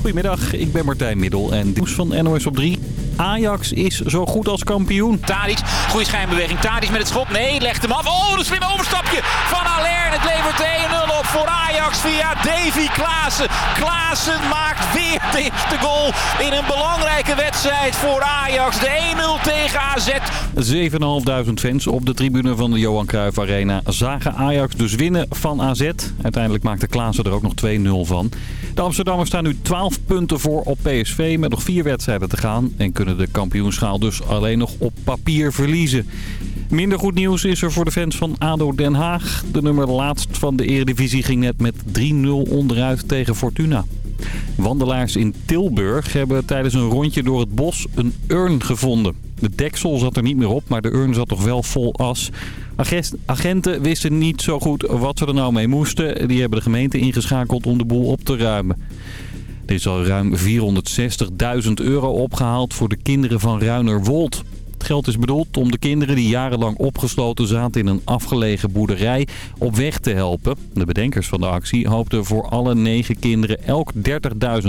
Goedemiddag, ik ben Martijn Middel en nieuws van NOS op 3. Ajax is zo goed als kampioen. Tadic, goede schijnbeweging. Tadic met het schot. Nee, legt hem af. Oh, een slim overstapje van Aller. Het levert 1-0 op voor Ajax via Davy Klaassen. Klaassen maakt weer de eerste goal in een belangrijke wedstrijd voor Ajax. De 1-0 tegen AZ. 7.500 fans op de tribune van de Johan Cruijff Arena zagen Ajax dus winnen van AZ. Uiteindelijk maakte Klaassen er ook nog 2-0 van. De Amsterdammers staan nu 12 punten voor op PSV met nog vier wedstrijden te gaan. En kunnen de kampioenschaal dus alleen nog op papier verliezen. Minder goed nieuws is er voor de fans van ADO Den Haag. De nummer laatst van de eredivisie ging net met 3-0 onderuit tegen Fortuna. Wandelaars in Tilburg hebben tijdens een rondje door het bos een urn gevonden. De deksel zat er niet meer op, maar de urn zat toch wel vol as. Agenten wisten niet zo goed wat ze er nou mee moesten. Die hebben de gemeente ingeschakeld om de boel op te ruimen. Er is al ruim 460.000 euro opgehaald voor de kinderen van Ruinerwold. Het geld is bedoeld om de kinderen die jarenlang opgesloten zaten in een afgelegen boerderij op weg te helpen. De bedenkers van de actie hoopten voor alle negen kinderen elk 30.000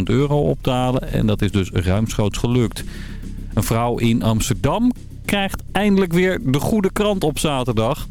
euro op te halen en dat is dus ruimschoots gelukt. Een vrouw in Amsterdam krijgt eindelijk weer de goede krant op zaterdag.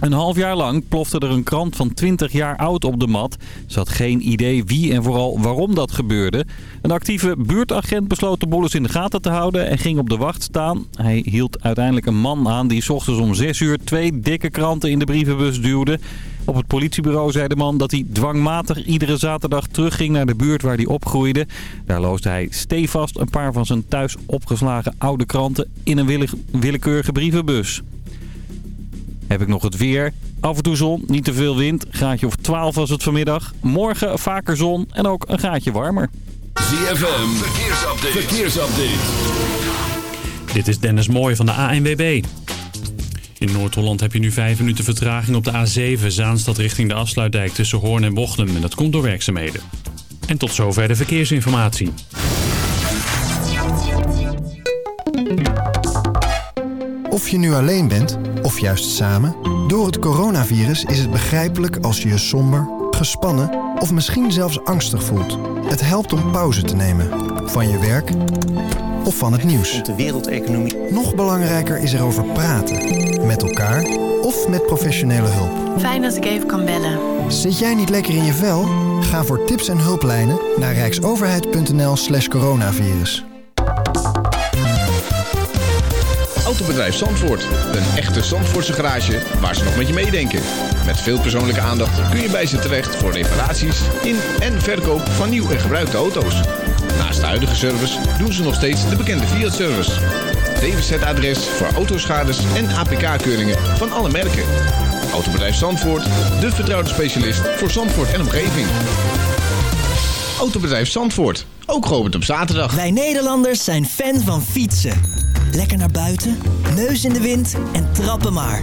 Een half jaar lang plofte er een krant van 20 jaar oud op de mat. Ze had geen idee wie en vooral waarom dat gebeurde. Een actieve buurtagent besloot de boel in de gaten te houden en ging op de wacht staan. Hij hield uiteindelijk een man aan die s ochtends om 6 uur twee dikke kranten in de brievenbus duwde. Op het politiebureau zei de man dat hij dwangmatig iedere zaterdag terugging naar de buurt waar hij opgroeide. Daar loosde hij stevast een paar van zijn thuis opgeslagen oude kranten in een willekeurige brievenbus. Heb ik nog het weer. Af en toe zon, niet te veel wind. Graadje of 12 was het vanmiddag. Morgen vaker zon en ook een graadje warmer. ZFM, verkeersupdate. verkeersupdate. Dit is Dennis Mooij van de ANWB. In Noord-Holland heb je nu 5 minuten vertraging op de A7 Zaanstad richting de afsluitdijk tussen Hoorn en Bochum. En dat komt door werkzaamheden. En tot zover de verkeersinformatie. Of je nu alleen bent, of juist samen... door het coronavirus is het begrijpelijk als je je somber, gespannen... of misschien zelfs angstig voelt. Het helpt om pauze te nemen. Van je werk of van het nieuws. De wereldeconomie. Nog belangrijker is erover praten. Met elkaar of met professionele hulp. Fijn dat ik even kan bellen. Zit jij niet lekker in je vel? Ga voor tips en hulplijnen naar rijksoverheid.nl slash coronavirus. Autobedrijf Zandvoort. Een echte Zandvoortse garage waar ze nog met je meedenken. Met veel persoonlijke aandacht kun je bij ze terecht voor reparaties in en verkoop van nieuw en gebruikte auto's. Naast de huidige service doen ze nog steeds de bekende Fiat-service. DWZ-adres voor autoschades en APK-keuringen van alle merken. Autobedrijf Zandvoort, de vertrouwde specialist voor Zandvoort en omgeving. Autobedrijf Zandvoort, ook geopend op zaterdag. Wij Nederlanders zijn fan van fietsen. Lekker naar buiten, neus in de wind en trappen maar.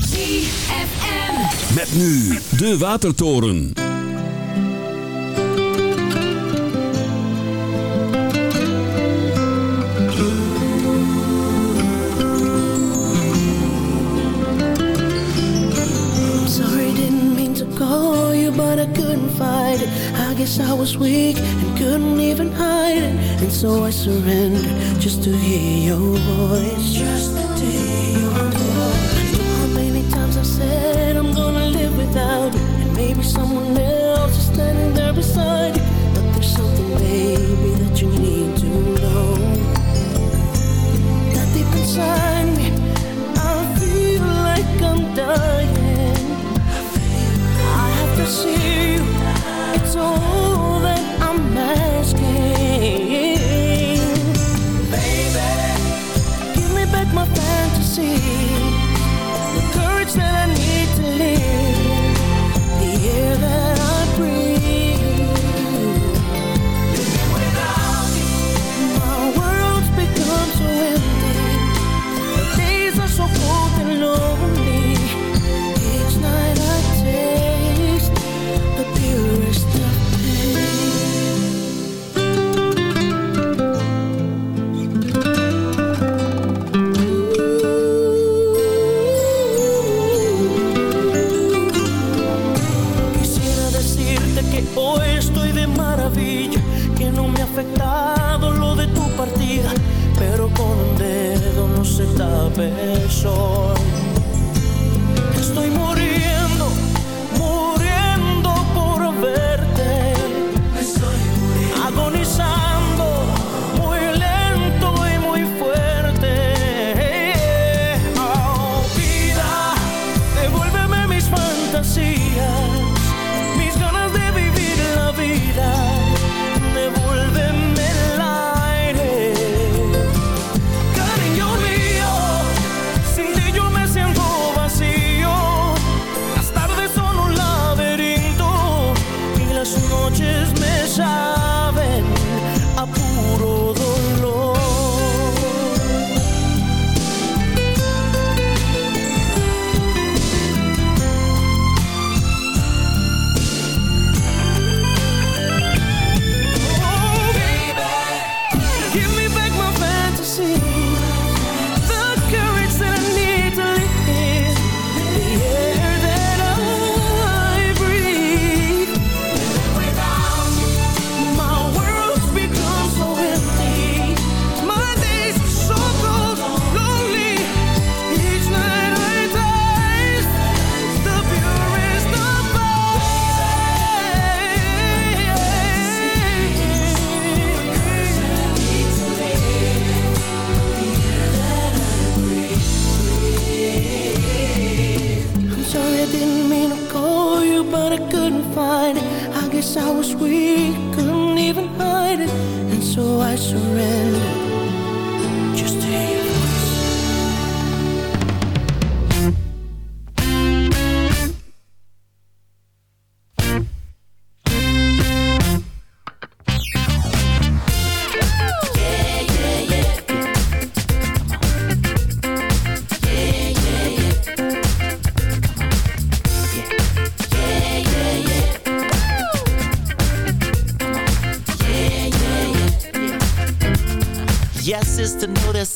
ZFM. Met nu de Watertoren. Sorry, didn't mean to call you, but I couldn't fight it. I guess I was weak and couldn't even hide it. And so I surrendered just to hear your voice. Just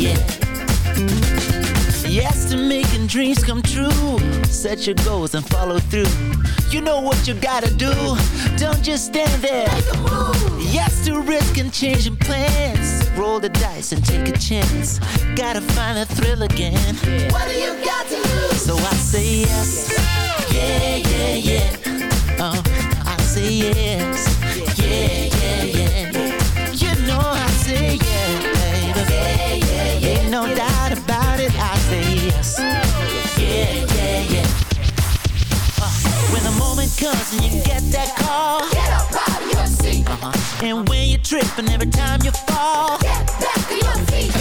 Yeah, yeah, yeah. Yes to making dreams come true. Set your goals and follow through. You know what you gotta do. Don't just stand there. Yes to risk and changing plans. Roll the dice and take a chance. Gotta find a thrill again. What do you got to lose? So I say yes. Yeah, yeah, yeah. Oh, I say yes. Yeah, yeah, yeah. You know I say yes, baby. When the moment comes and you get that call. Get up out of your seat. Uh-huh. And when you trip and every time you fall. Get back to your feet.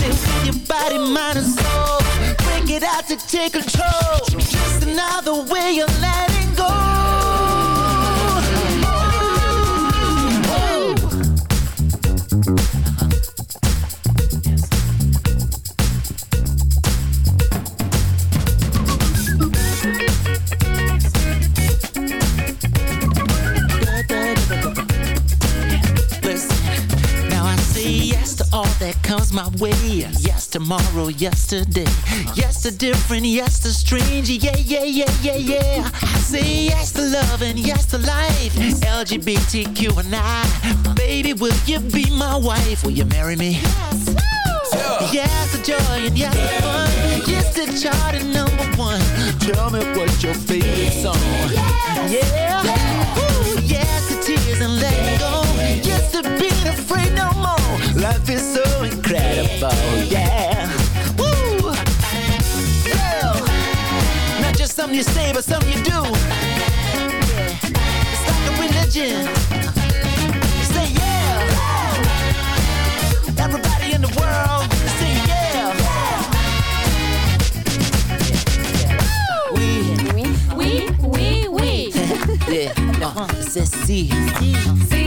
With your body, mind and soul. Bring it out to take control. Just another way of letting my way. Yes, tomorrow, yesterday. Yes to different, yes to strange. Yeah, yeah, yeah, yeah, yeah. I say yes to love and yes to life. LGBTQ and I. Baby, will you be my wife? Will you marry me? Yes. Yes to joy and yes to fun. Yes to chart and number one. Tell me what your favorite song? Yeah. Ooh, you say, but something you do. It's like a religion. Say yeah. Everybody in the world, say yeah. We, Oui, oui, oui. yeah, uh, c'est see. See, see,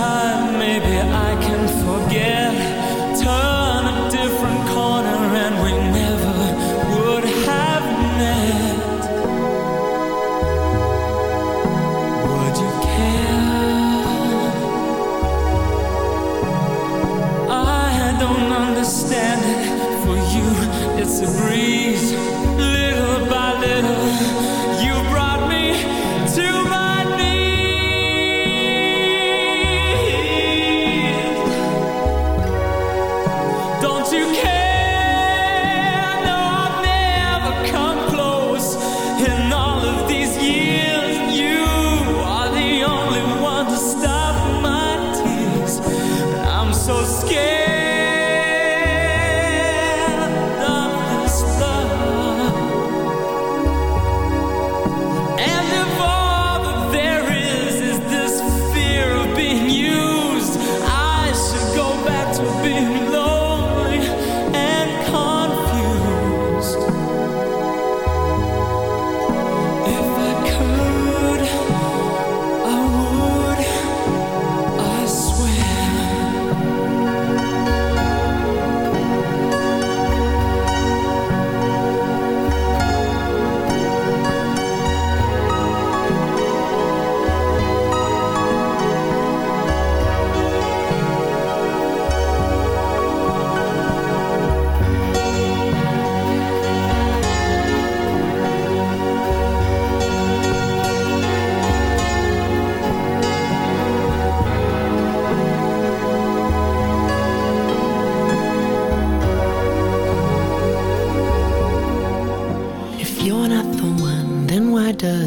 time, maybe I can forget.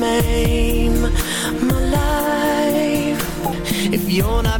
maim my life. If you're not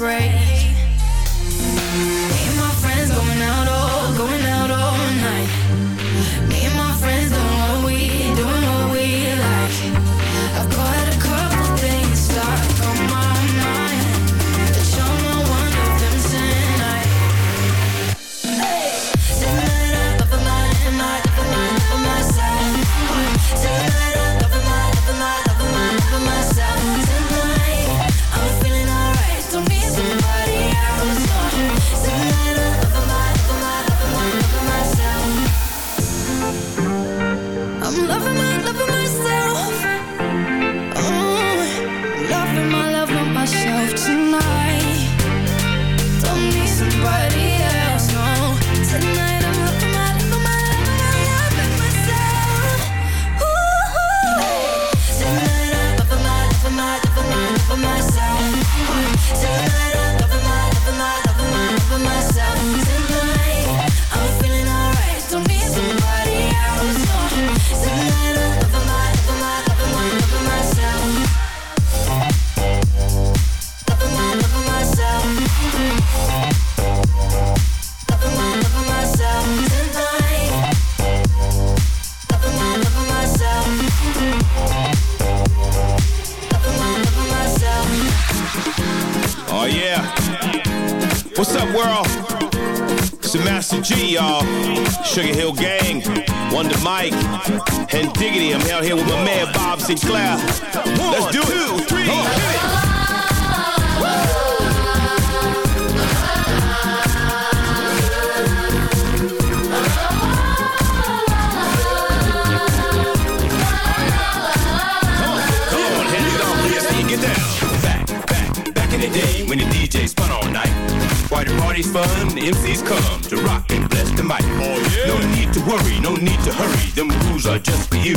Heartbreak. I'm out here with my man Bob Sinclar. Let's do it. Two, three, hit it. Come on, hands it off, let's see you get down. Back, back, back in the day when the DJ spun all night. Why the party's fun, the MCs come to rock and bless the mic. Oh, yeah. No need to worry, no need to hurry. Them rules are just for you.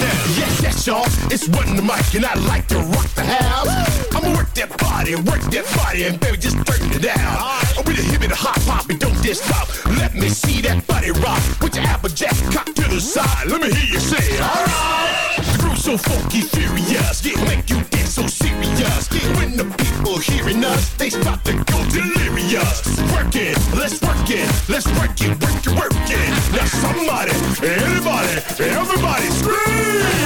down. Yes, yes, y'all. It's Run the Mic, and I like to rock the house. I'ma work that body, work that body, and baby, just turn it down. Oh, I'm with a hip and a hop and don't just stop. Let me see that body rock. Put your applejack cock to the side. Let me hear you say, alright. The groove's so funky, furious. Yeah, make you dance so serious. Yeah, when the people hearing us, they start to go delirious. Work it, let's work it, let's work it, work it, work it. Now somebody, anybody, everybody scream!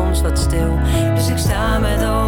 soms wat stil. Dus ik sta met open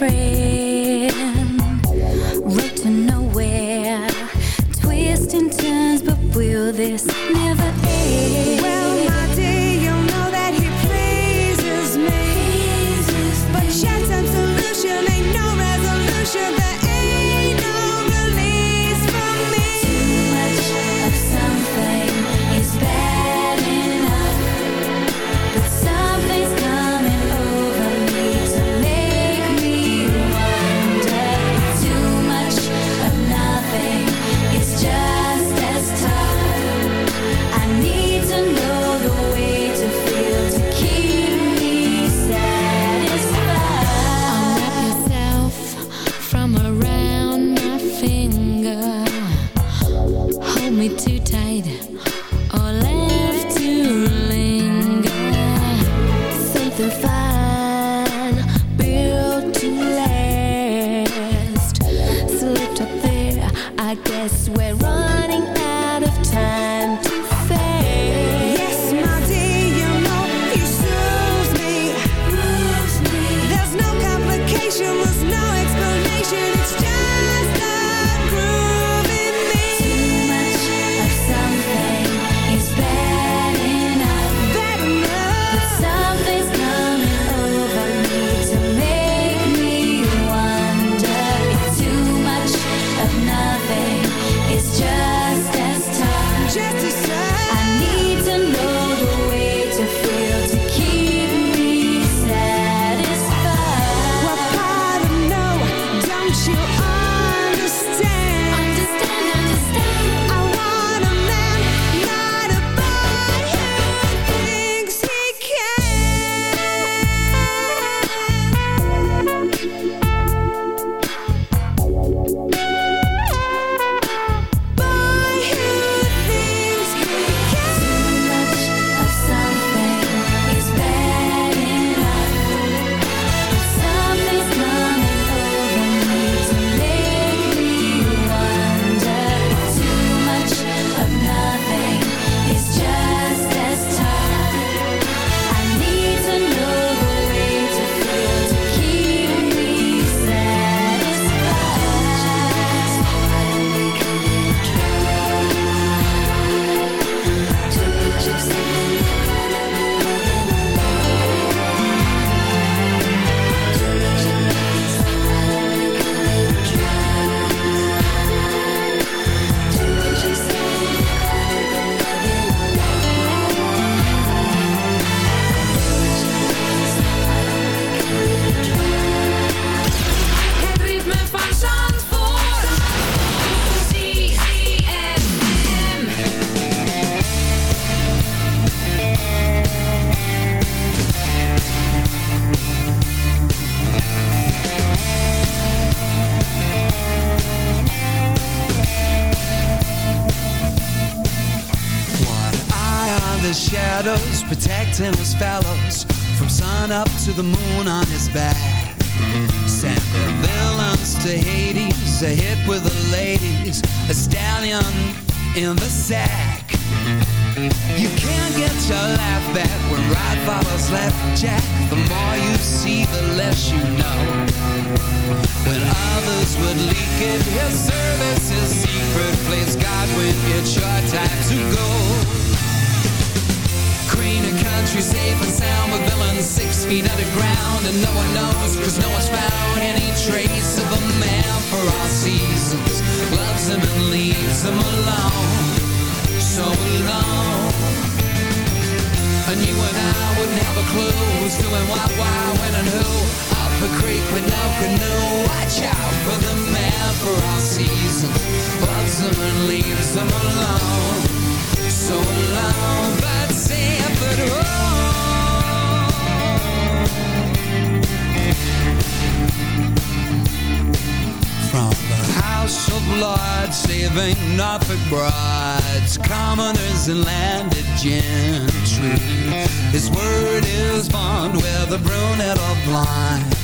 need it, his service is secret. Plays God when it's your time to go. Queen of country, safe and sound, with villains six feet underground, and no one knows, cause no one's found any trace of a man for all seasons. Loves him and leaves him alone, so alone. And you and I wouldn't have a clue who's doing what, why, when, and who. Up a creek with no canoe. Watch out for the man for all seasons. Loves them and leaves them alone. So alone, but home. From the House of Lords, saving Norfolk brides, commoners and landed gentry. His word is bond, whether brunette or blind.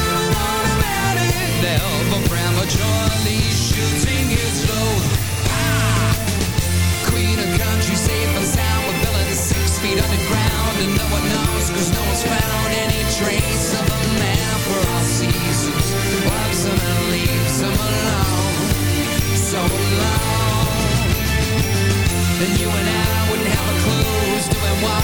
prematurely shooting his load. Ah! Queen of country, safe and sound With six feet underground. And no one knows cause no one's found Any trace of a man for all seasons. Alone. So And you and I wouldn't have a clue Who's doing what,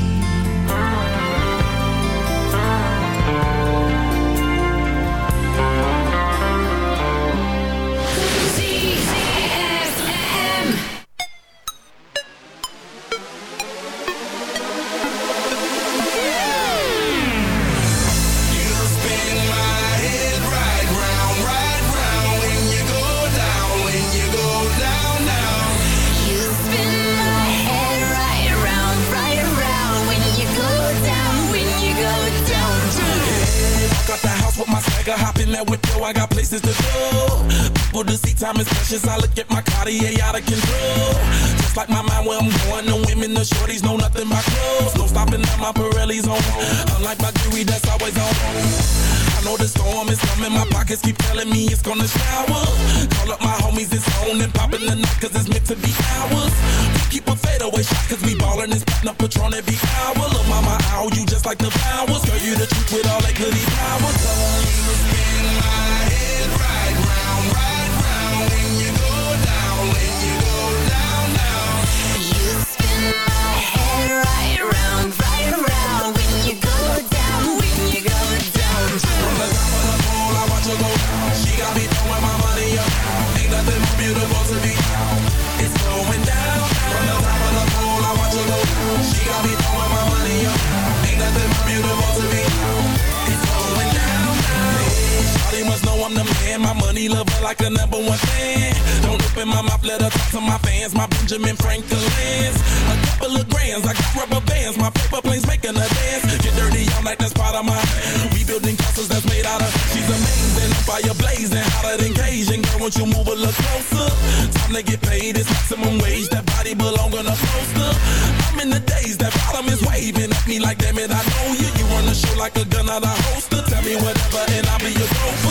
I got places to go. People to time is precious. I look at my Cartier out of control. Just like my mind where I'm going, the women, the shorties know nothing but clothes. No stopping at my Pirelli's on. Unlike my jewelry, that's always on. I know the storm is coming, my pockets keep telling me it's gonna shower. Call up my homies, it's on and popping the night, cause it's meant to be ours. We keep a fadeaway shot, cause we ballin' spittin' up Patron every hour. Look, mama, ow, you just like the flowers. Girl, you the truth with all that goody power. You spin my It's going down. From the top of the pole, I watch her go down. She got me throwing my money up. Ain't nothing more beautiful to me. It's going down. Shawty must know I'm the man. My money lover like a number one fan. Don't open my mouth, let her talk to my fans. My Benjamin Franklin's. A couple of grands, I got rubber bands. My paper planes making a dance. Get dirty, I'm like that's part of my. We building castles that's made out of. Fire blazing, hotter than Cajun. Girl, won't you move a little closer? Time to get paid, it's maximum wage. That body belong on a poster. I'm in the days, that bottom is waving at me like, damn it, I know you. You run the show like a gun out of holster. Tell me whatever, and I'll be your gopher.